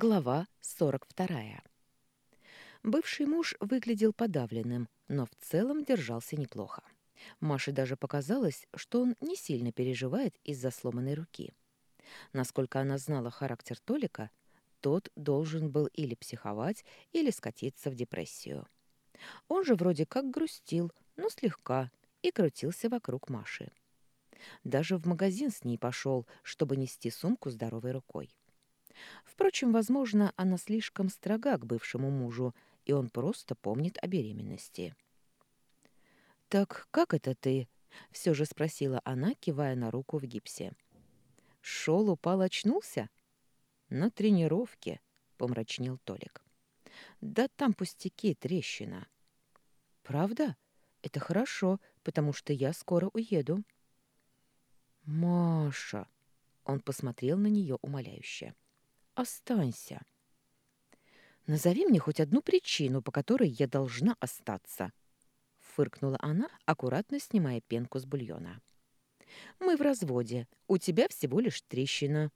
Глава 42. Бывший муж выглядел подавленным, но в целом держался неплохо. Маше даже показалось, что он не сильно переживает из-за сломанной руки. Насколько она знала характер Толика, тот должен был или психовать, или скатиться в депрессию. Он же вроде как грустил, но слегка, и крутился вокруг Маши. Даже в магазин с ней пошел, чтобы нести сумку здоровой рукой. Впрочем, возможно, она слишком строга к бывшему мужу, и он просто помнит о беременности. «Так как это ты?» — все же спросила она, кивая на руку в гипсе. «Шел, упал, очнулся?» «На тренировке», — помрачнел Толик. «Да там пустяки, трещина». «Правда? Это хорошо, потому что я скоро уеду». «Маша!» — он посмотрел на нее умоляюще. Останься. Назови мне хоть одну причину, по которой я должна остаться, фыркнула она, аккуратно снимая пенку с бульона. Мы в разводе. У тебя всего лишь трещина.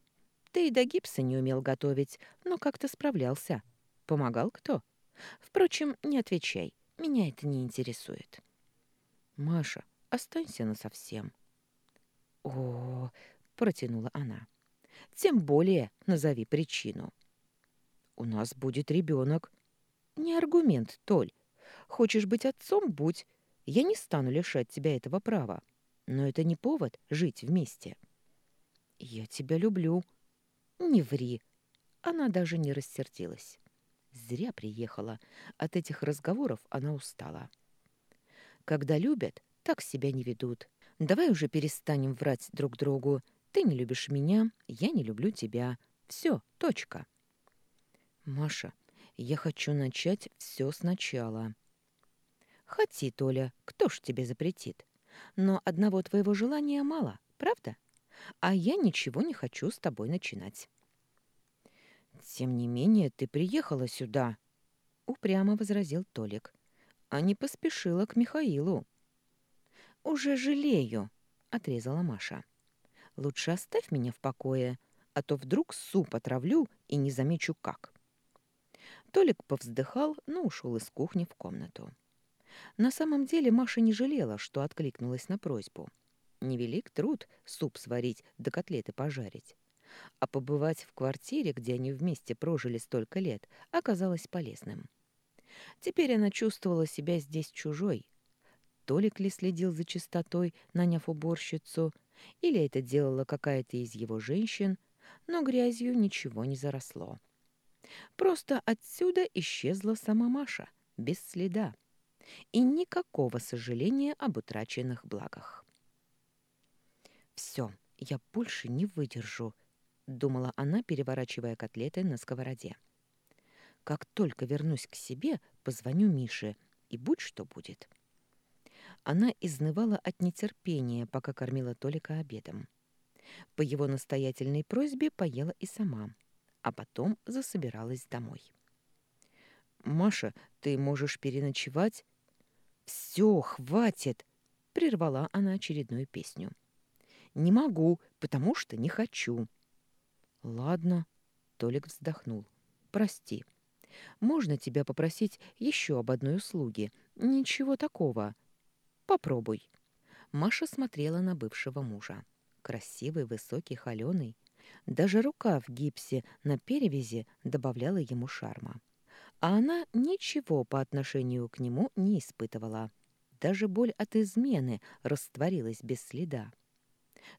Ты и до гипса не умел готовить, но как-то справлялся. Помогал кто? Впрочем, не отвечай. Меня это не интересует. Маша, останься насовсем. О, протянула она. Тем более назови причину. У нас будет ребенок. Не аргумент, Толь. Хочешь быть отцом — будь. Я не стану лишать тебя этого права. Но это не повод жить вместе. Я тебя люблю. Не ври. Она даже не рассердилась. Зря приехала. От этих разговоров она устала. Когда любят, так себя не ведут. Давай уже перестанем врать друг другу. Ты не любишь меня, я не люблю тебя. Все, точка. Маша, я хочу начать все сначала. Хоти, Толя, кто ж тебе запретит? Но одного твоего желания мало, правда? А я ничего не хочу с тобой начинать. Тем не менее, ты приехала сюда, упрямо возразил Толик. А не поспешила к Михаилу. Уже жалею, отрезала Маша. Лучше оставь меня в покое, а то вдруг суп отравлю и не замечу как. Толик повздыхал, но ушел из кухни в комнату. На самом деле Маша не жалела, что откликнулась на просьбу. Невелик труд суп сварить да котлеты пожарить. А побывать в квартире, где они вместе прожили столько лет, оказалось полезным. Теперь она чувствовала себя здесь чужой. Толик ли следил за чистотой, наняв уборщицу, или это делала какая-то из его женщин, но грязью ничего не заросло. Просто отсюда исчезла сама Маша, без следа, и никакого сожаления об утраченных благах. «Все, я больше не выдержу», — думала она, переворачивая котлеты на сковороде. «Как только вернусь к себе, позвоню Мише, и будь что будет». Она изнывала от нетерпения, пока кормила Толика обедом. По его настоятельной просьбе поела и сама, а потом засобиралась домой. «Маша, ты можешь переночевать?» «Все, хватит!» — прервала она очередную песню. «Не могу, потому что не хочу». «Ладно», — Толик вздохнул. «Прости. Можно тебя попросить еще об одной услуге? Ничего такого. Попробуй. Маша смотрела на бывшего мужа. Красивый, высокий, холеный. Даже рука в гипсе на перевязи добавляла ему шарма. А она ничего по отношению к нему не испытывала. Даже боль от измены растворилась без следа.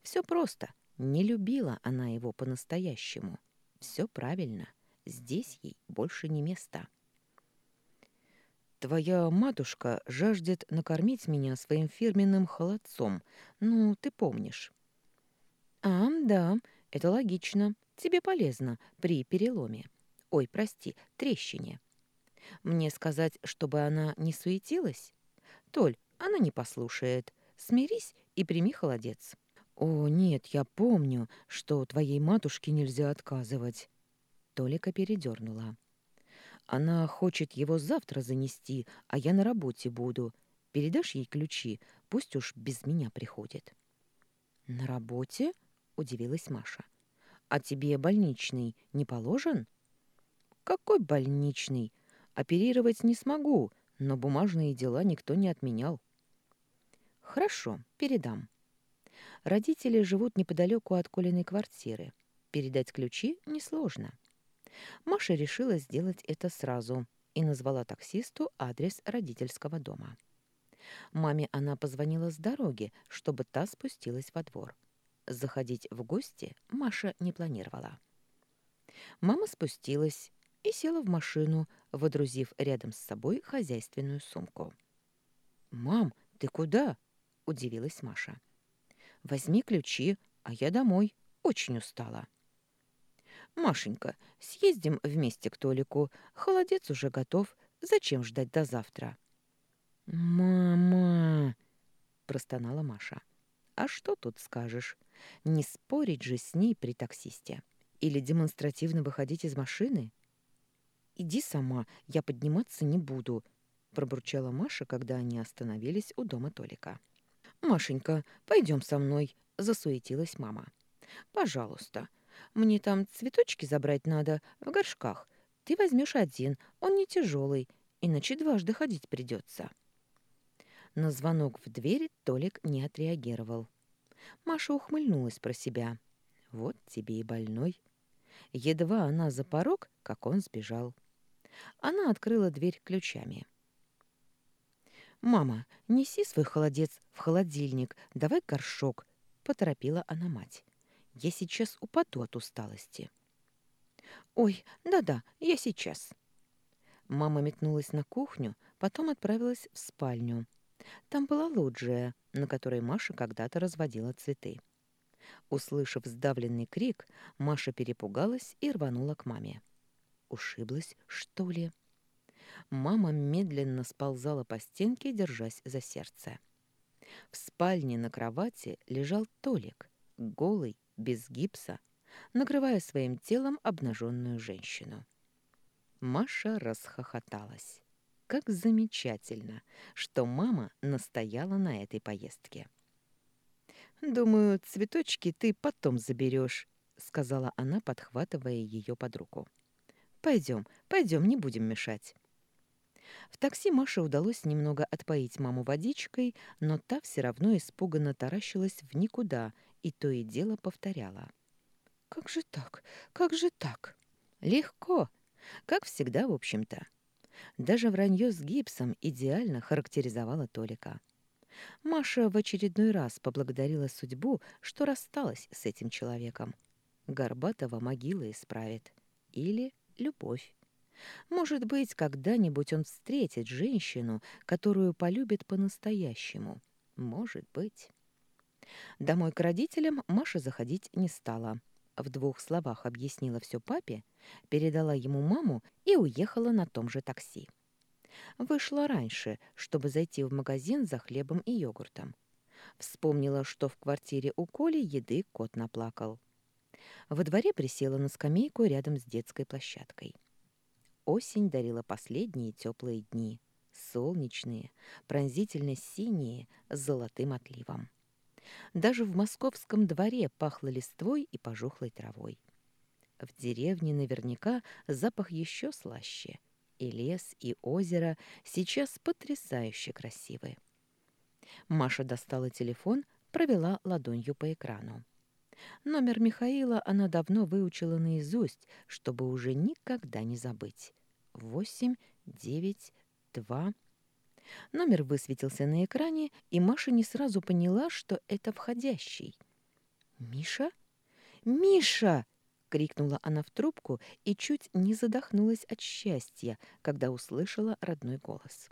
Все просто. Не любила она его по-настоящему. Все правильно. Здесь ей больше не место. Твоя матушка жаждет накормить меня своим фирменным холодцом. Ну, ты помнишь. А, да, это логично. Тебе полезно при переломе. Ой, прости, трещине. Мне сказать, чтобы она не суетилась? Толь, она не послушает. Смирись и прими холодец. О, нет, я помню, что твоей матушке нельзя отказывать. Толика передернула. Она хочет его завтра занести, а я на работе буду. Передашь ей ключи, пусть уж без меня приходит». «На работе?» — удивилась Маша. «А тебе больничный не положен?» Какой больничный? Оперировать не смогу, но бумажные дела никто не отменял. Хорошо, передам. Родители живут неподалеку от Колиной квартиры. Передать ключи несложно. Маша решила сделать это сразу и назвала таксисту адрес родительского дома. Маме она позвонила с дороги, чтобы та спустилась во двор. Заходить в гости Маша не планировала. Мама спустилась и села в машину, водрузив рядом с собой хозяйственную сумку. «Мам, ты куда?» — удивилась Маша. «Возьми ключи, а я домой. Очень устала». «Машенька, съездим вместе к Толику. Холодец уже готов. Зачем ждать до завтра?» «Мама!» — простонала Маша. «А что тут скажешь? Не спорить же с ней при таксисте. Или демонстративно выходить из машины?» «Иди сама, я подниматься не буду», — пробурчала Маша, когда они остановились у дома Толика. «Машенька, пойдем со мной», — засуетилась мама. «Пожалуйста, мне там цветочки забрать надо в горшках. Ты возьмешь один, он не тяжелый, иначе дважды ходить придется». На звонок в дверь Толик не отреагировал. Маша ухмыльнулась про себя. «Вот тебе и больной». Едва она за порог, как он сбежал. Она открыла дверь ключами. «Мама, неси свой холодец в холодильник, давай горшок», — поторопила она мать. «Я сейчас упаду от усталости». «Ой, да-да, я сейчас». Мама метнулась на кухню, потом отправилась в спальню. Там была лоджия, на которой Маша когда-то разводила цветы. Услышав сдавленный крик, Маша перепугалась и рванула к маме. Ушиблась, что ли? Мама медленно сползала по стенке, держась за сердце. В спальне на кровати лежал Толик, голый, без гипса, накрывая своим телом обнаженную женщину. Маша расхохоталась. Как замечательно, что мама настояла на этой поездке. «Думаю, цветочки ты потом заберешь», — сказала она, подхватывая ее под руку. Пойдем, пойдем, не будем мешать. В такси Маше удалось немного отпоить маму водичкой, но та все равно испуганно таращилась в никуда и то и дело повторяла. «Как же так? Как же так?» «Легко. Как всегда, в общем-то». Даже вранье с гипсом идеально характеризовало Толика. Маша в очередной раз поблагодарила судьбу, что рассталась с этим человеком. Горбатова могила исправит. Или любовь. Может быть, когда-нибудь он встретит женщину, которую полюбит по-настоящему. Может быть. Домой к родителям Маша заходить не стала. В двух словах объяснила все папе, передала ему маму и уехала на том же такси. Вышла раньше, чтобы зайти в магазин за хлебом и йогуртом. Вспомнила, что в квартире у Коли еды кот наплакал. Во дворе присела на скамейку рядом с детской площадкой. Осень дарила последние теплые дни, солнечные, пронзительно синие, с золотым отливом. Даже в московском дворе пахло листвой и пожухлой травой. В деревне наверняка запах еще слаще, и лес, и озеро сейчас потрясающе красивы. Маша достала телефон, провела ладонью по экрану. Номер Михаила она давно выучила наизусть, чтобы уже никогда не забыть. Восемь, девять, два. Номер высветился на экране, и Маша не сразу поняла, что это входящий. «Миша? Миша!» — крикнула она в трубку и чуть не задохнулась от счастья, когда услышала родной голос.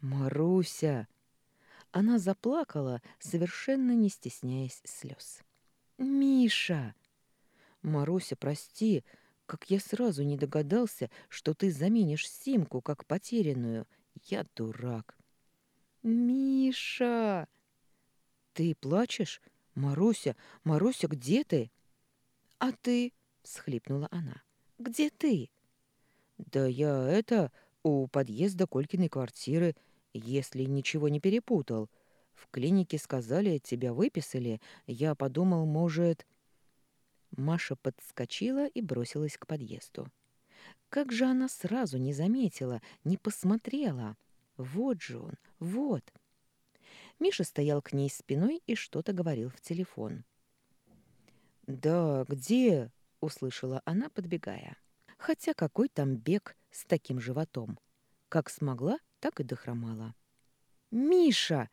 «Маруся!» Она заплакала, совершенно не стесняясь слез. «Миша!» «Маруся, прости, как я сразу не догадался, что ты заменишь симку как потерянную. Я дурак». «Миша!» «Ты плачешь? Маруся, Маруся, где ты?» «А ты?» — всхлипнула она. «Где ты?» «Да я это, у подъезда Колькиной квартиры, если ничего не перепутал. В клинике сказали, тебя выписали. Я подумал, может...» Маша подскочила и бросилась к подъезду. Как же она сразу не заметила, не посмотрела? Вот же он, вот. Миша стоял к ней спиной и что-то говорил в телефон. «Да, где?» — услышала она, подбегая. Хотя какой там бег с таким животом? Как смогла, так и дохромала. «Миша!»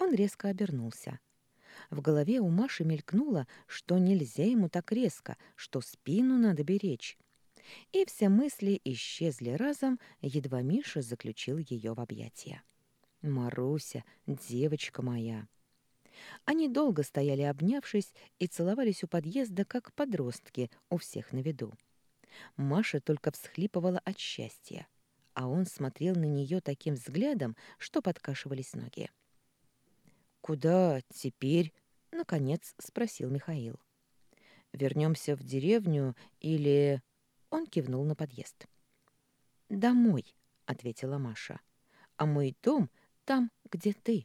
Он резко обернулся. В голове у Маши мелькнуло, что нельзя ему так резко, что спину надо беречь. И все мысли исчезли разом, едва Миша заключил ее в объятия. «Маруся, девочка моя!» Они долго стояли обнявшись и целовались у подъезда, как подростки, у всех на виду. Маша только всхлипывала от счастья, а он смотрел на нее таким взглядом, что подкашивались ноги. «Куда теперь?» — наконец спросил Михаил. «Вернемся в деревню или...» Он кивнул на подъезд. «Домой», — ответила Маша. «А мой дом там, где ты».